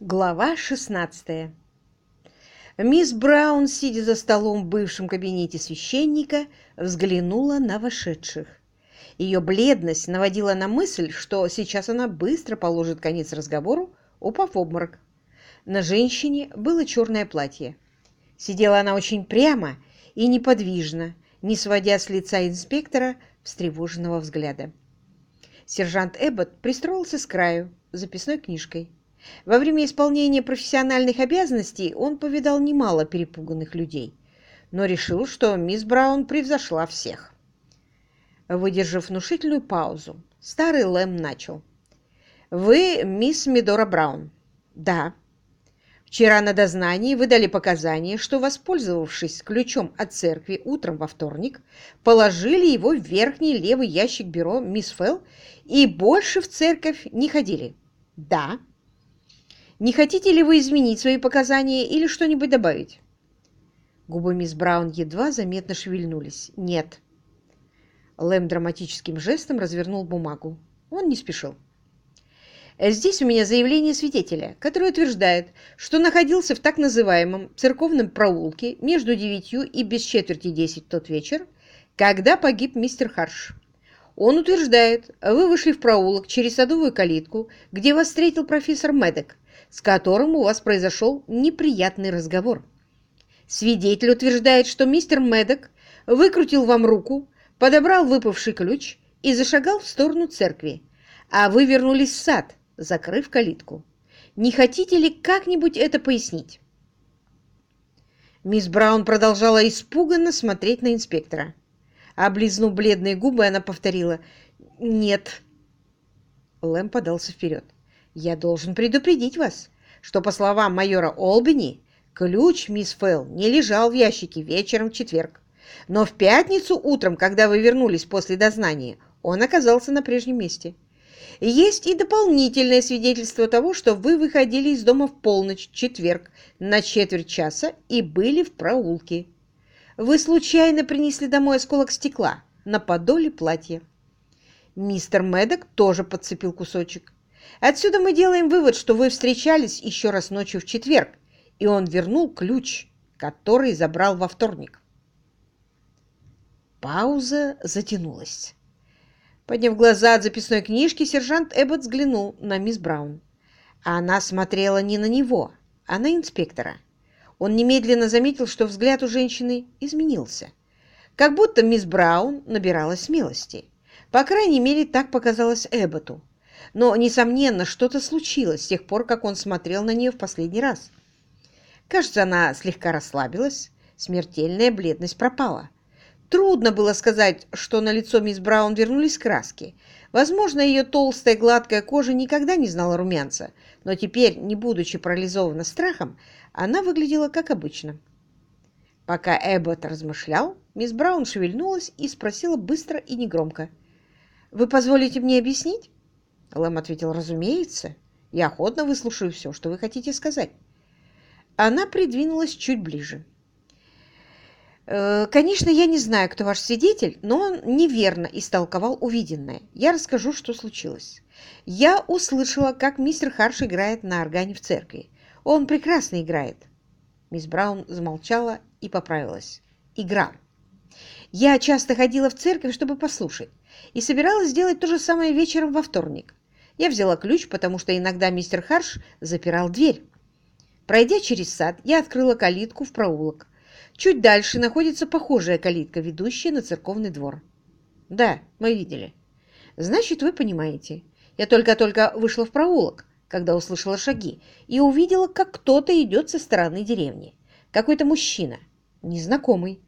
Глава 16 Мисс Браун, сидя за столом в бывшем кабинете священника, взглянула на вошедших. Ее бледность наводила на мысль, что сейчас она быстро положит конец разговору, упав в обморок. На женщине было черное платье. Сидела она очень прямо и неподвижно, не сводя с лица инспектора встревоженного взгляда. Сержант Эббот пристроился с краю, записной книжкой. Во время исполнения профессиональных обязанностей он повидал немало перепуганных людей, но решил, что мисс Браун превзошла всех. Выдержав внушительную паузу, старый Лэм начал. «Вы мисс Медора Браун?» «Да». «Вчера на дознании вы дали показания, что, воспользовавшись ключом от церкви утром во вторник, положили его в верхний левый ящик бюро мисс Фелл и больше в церковь не ходили?» «Да». Не хотите ли вы изменить свои показания или что-нибудь добавить?» Губы мисс Браун едва заметно шевельнулись. «Нет». Лэм драматическим жестом развернул бумагу. Он не спешил. Здесь у меня заявление свидетеля, который утверждает, что находился в так называемом церковном проулке между девятью и без четверти десять тот вечер, когда погиб мистер Харш. Он утверждает, вы вышли в проулок через садовую калитку, где вас встретил профессор Медек, с которым у вас произошел неприятный разговор. Свидетель утверждает, что мистер Медок выкрутил вам руку, подобрал выпавший ключ и зашагал в сторону церкви, а вы вернулись в сад, закрыв калитку. Не хотите ли как-нибудь это пояснить? Мисс Браун продолжала испуганно смотреть на инспектора. Облизнув бледные губы, она повторила «Нет». Лэм подался вперед. Я должен предупредить вас, что, по словам майора Олбини, ключ мисс Фелл не лежал в ящике вечером в четверг. Но в пятницу утром, когда вы вернулись после дознания, он оказался на прежнем месте. Есть и дополнительное свидетельство того, что вы выходили из дома в полночь, четверг, на четверть часа и были в проулке. Вы случайно принесли домой осколок стекла на подоле платья. Мистер Медок тоже подцепил кусочек. Отсюда мы делаем вывод, что вы встречались еще раз ночью в четверг, и он вернул ключ, который забрал во вторник. Пауза затянулась. Подняв глаза от записной книжки, сержант Эббот взглянул на мисс Браун. А она смотрела не на него, а на инспектора. Он немедленно заметил, что взгляд у женщины изменился. Как будто мисс Браун набирала смелости. По крайней мере, так показалось Эбботу. Но, несомненно, что-то случилось с тех пор, как он смотрел на нее в последний раз. Кажется, она слегка расслабилась, смертельная бледность пропала. Трудно было сказать, что на лицо мисс Браун вернулись краски. Возможно, ее толстая гладкая кожа никогда не знала румянца, но теперь, не будучи парализована страхом, она выглядела как обычно. Пока Эббот размышлял, мисс Браун шевельнулась и спросила быстро и негромко. «Вы позволите мне объяснить?» Лэм ответил, разумеется. Я охотно выслушаю все, что вы хотите сказать. Она придвинулась чуть ближе. «Э, «Конечно, я не знаю, кто ваш свидетель, но он неверно истолковал увиденное. Я расскажу, что случилось. Я услышала, как мистер Харш играет на органе в церкви. Он прекрасно играет». Мисс Браун замолчала и поправилась. «Играл. Я часто ходила в церковь, чтобы послушать, и собиралась сделать то же самое вечером во вторник. Я взяла ключ, потому что иногда мистер Харш запирал дверь. Пройдя через сад, я открыла калитку в проулок. Чуть дальше находится похожая калитка, ведущая на церковный двор. Да, мы видели. Значит, вы понимаете. Я только-только вышла в проулок, когда услышала шаги, и увидела, как кто-то идет со стороны деревни. Какой-то мужчина, незнакомый.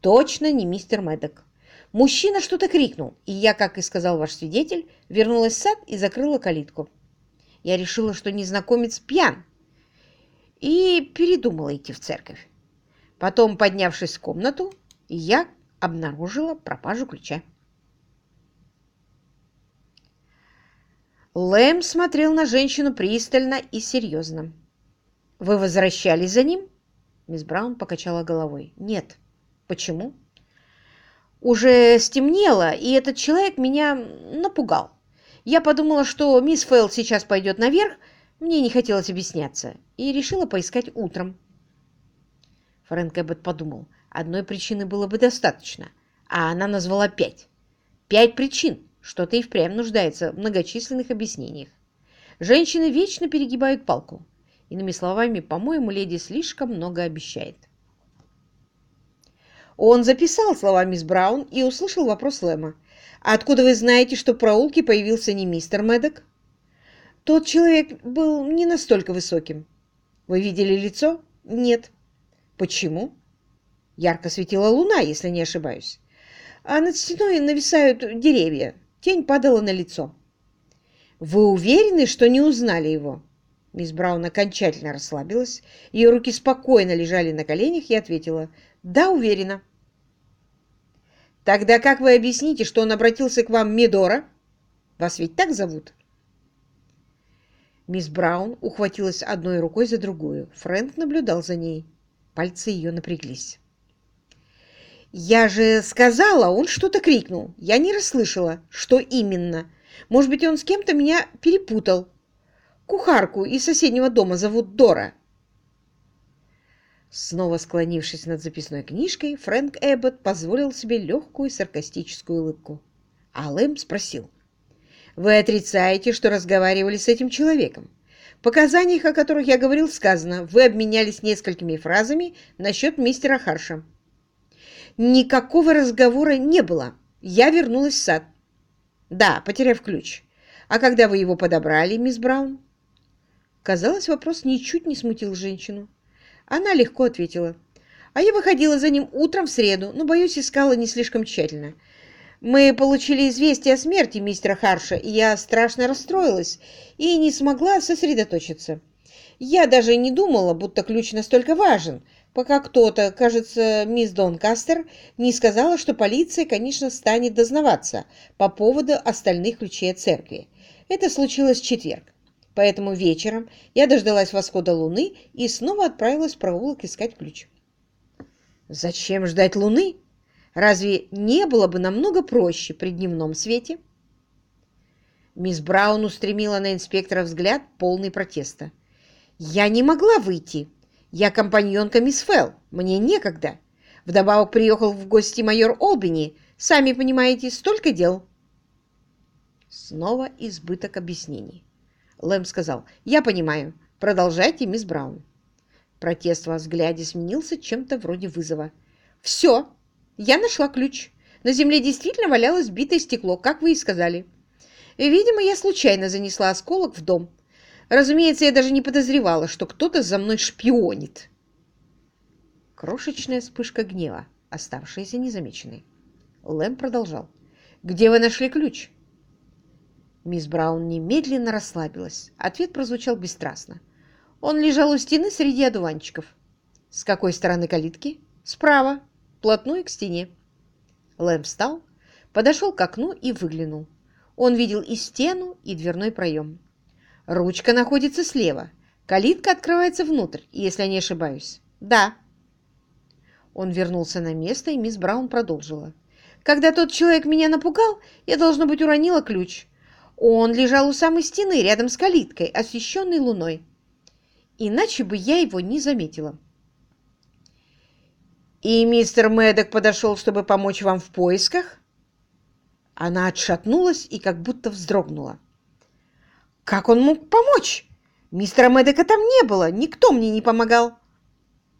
Точно не мистер Мэддок. Мужчина что-то крикнул, и я, как и сказал ваш свидетель, вернулась в сад и закрыла калитку. Я решила, что незнакомец пьян, и передумала идти в церковь. Потом, поднявшись в комнату, я обнаружила пропажу ключа. Лэм смотрел на женщину пристально и серьезно. «Вы возвращались за ним?» Мисс Браун покачала головой. «Нет». «Почему?» Уже стемнело, и этот человек меня напугал. Я подумала, что мисс Фэлл сейчас пойдет наверх, Мне не хотелось объясняться, и решила поискать утром. Фрэнк Эббот подумал, одной причины было бы достаточно, а она назвала пять. Пять причин, что-то и впрямь нуждается в многочисленных объяснениях. Женщины вечно перегибают палку. Иными словами, по-моему, леди слишком много обещает. Он записал слова мисс Браун и услышал вопрос Лэма. «Откуда вы знаете, что в проулке появился не мистер Мэддок?» «Тот человек был не настолько высоким». «Вы видели лицо?» «Нет». «Почему?» «Ярко светила луна, если не ошибаюсь. А над стеной нависают деревья. Тень падала на лицо». «Вы уверены, что не узнали его?» Мисс Браун окончательно расслабилась. Ее руки спокойно лежали на коленях и ответила «Да, уверена». «Тогда как вы объясните, что он обратился к вам Медора? Вас ведь так зовут?» Мисс Браун ухватилась одной рукой за другую. Фрэнк наблюдал за ней. Пальцы ее напряглись. «Я же сказала, он что-то крикнул. Я не расслышала, что именно. Может быть, он с кем-то меня перепутал. Кухарку из соседнего дома зовут Дора». Снова склонившись над записной книжкой, Фрэнк Эббот позволил себе легкую саркастическую улыбку. А Лэм спросил. «Вы отрицаете, что разговаривали с этим человеком? В показаниях, о которых я говорил, сказано, вы обменялись несколькими фразами насчет мистера Харша». «Никакого разговора не было. Я вернулась в сад». «Да, потеряв ключ. А когда вы его подобрали, мисс Браун?» Казалось, вопрос ничуть не смутил женщину. Она легко ответила. А я выходила за ним утром в среду, но, боюсь, искала не слишком тщательно. Мы получили известие о смерти мистера Харша, и я страшно расстроилась и не смогла сосредоточиться. Я даже не думала, будто ключ настолько важен, пока кто-то, кажется, мисс Донкастер, не сказала, что полиция, конечно, станет дознаваться по поводу остальных ключей от церкви. Это случилось в четверг. Поэтому вечером я дождалась восхода луны и снова отправилась в проулок искать ключ. Зачем ждать луны? Разве не было бы намного проще при дневном свете? Мисс Браун устремила на инспектора взгляд, полный протеста. «Я не могла выйти. Я компаньонка мисс Фелл. Мне некогда. Вдобавок приехал в гости майор Олбини. Сами понимаете, столько дел». Снова избыток объяснений. Лэм сказал, «Я понимаю. Продолжайте, мисс Браун». Протест во взгляде сменился чем-то вроде вызова. «Все. Я нашла ключ. На земле действительно валялось битое стекло, как вы и сказали. Видимо, я случайно занесла осколок в дом. Разумеется, я даже не подозревала, что кто-то за мной шпионит». Крошечная вспышка гнева, оставшаяся незамеченной. Лэм продолжал. «Где вы нашли ключ?» Мисс Браун немедленно расслабилась. Ответ прозвучал бесстрастно. Он лежал у стены среди одуванчиков. С какой стороны калитки? Справа, вплотную к стене. Лэм встал, подошел к окну и выглянул. Он видел и стену, и дверной проем. Ручка находится слева. Калитка открывается внутрь, если я не ошибаюсь. Да. Он вернулся на место, и мисс Браун продолжила. Когда тот человек меня напугал, я, должно быть, уронила ключ. Он лежал у самой стены, рядом с калиткой, освещенной луной. Иначе бы я его не заметила. «И мистер Мэддок подошел, чтобы помочь вам в поисках?» Она отшатнулась и как будто вздрогнула. «Как он мог помочь? Мистера Мэддока там не было, никто мне не помогал».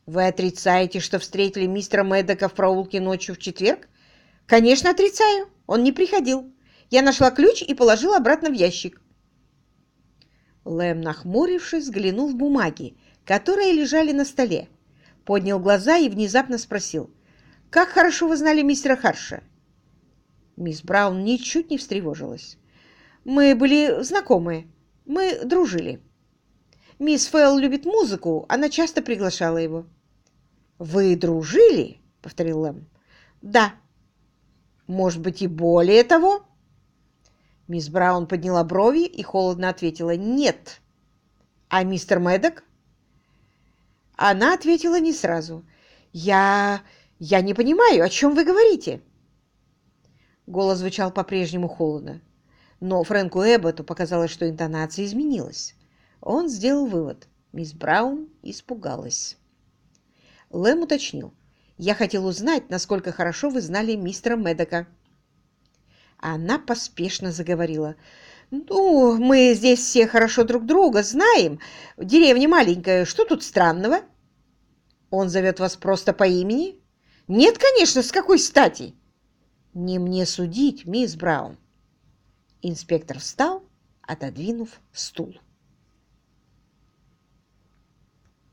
«Вы отрицаете, что встретили мистера Мэддока в проулке ночью в четверг?» «Конечно, отрицаю. Он не приходил. Я нашла ключ и положила обратно в ящик. Лэм, нахмурившись, взглянул в бумаги, которые лежали на столе, поднял глаза и внезапно спросил, «Как хорошо вы знали мистера Харша?» Мисс Браун ничуть не встревожилась. «Мы были знакомы, мы дружили. Мисс Фэлл любит музыку, она часто приглашала его». «Вы дружили?» — повторил Лэм. «Да». «Может быть, и более того?» Мисс Браун подняла брови и холодно ответила «Нет». «А мистер Мэддок?» Она ответила не сразу. «Я... я не понимаю, о чем вы говорите?» Голос звучал по-прежнему холодно. Но Фрэнку Эбботу показалось, что интонация изменилась. Он сделал вывод. Мисс Браун испугалась. Лэм уточнил. «Я хотел узнать, насколько хорошо вы знали мистера Медока». Она поспешно заговорила. «Ну, мы здесь все хорошо друг друга знаем. Деревня маленькая, что тут странного?» «Он зовет вас просто по имени?» «Нет, конечно, с какой стати?» «Не мне судить, мисс Браун». Инспектор встал, отодвинув стул.